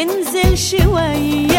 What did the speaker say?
تنزل شوي.